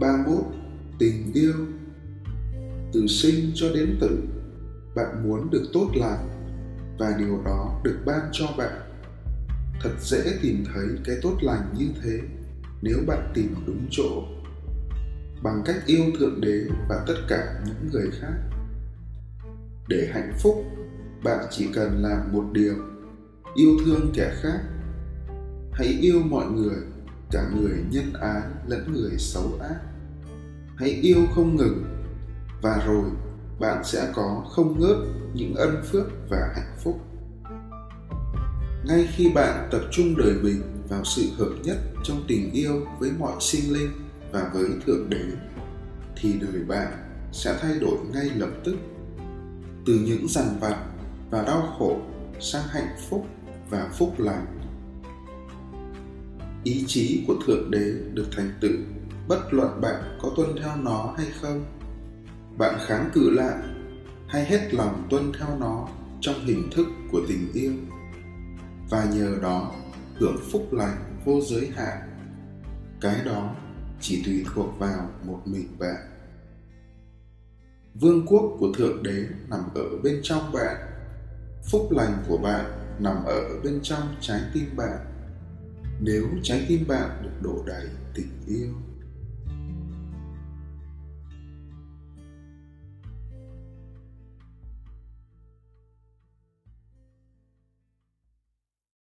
31. Tình yêu. Từ sinh cho đến tử, bạn muốn được tốt lành và điều đó được ban cho bạn. Thật dễ tìm thấy cái tốt lành như thế nếu bạn tìm đúng chỗ. Bằng cách yêu thượng đế và tất cả những người khác. Để hạnh phúc bạn chỉ cần làm một điều. Yêu thương kẻ khác. Hãy yêu mọi người cả người nhân ái lẫn người xấu ác. Hãy yêu không ngừng, và rồi bạn sẽ có không ngớt những ân phước và hạnh phúc. Ngay khi bạn tập trung đời mình vào sự hợp nhất trong tình yêu với mọi sinh linh và với thượng đế, thì đời bạn sẽ thay đổi ngay lập tức. Từ những dằn vặt và đau khổ sang hạnh phúc và phúc lành ý chí của thượng đế được thành tựu, bất luận bạn có tuân theo nó hay không. Bạn kháng cự lại, hay hết lòng tuân theo nó trong hình thức của tình yêu. Và nhờ đó, hưởng phúc lành vô giới hạn. Cái đó chỉ tùy thuộc vào một mình bạn. Vương quốc của thượng đế nằm ở bên trong bạn. Phúc lành của bạn nằm ở bên trong trái tim bạn nếu trái tim bạn được đổ đầy tình yêu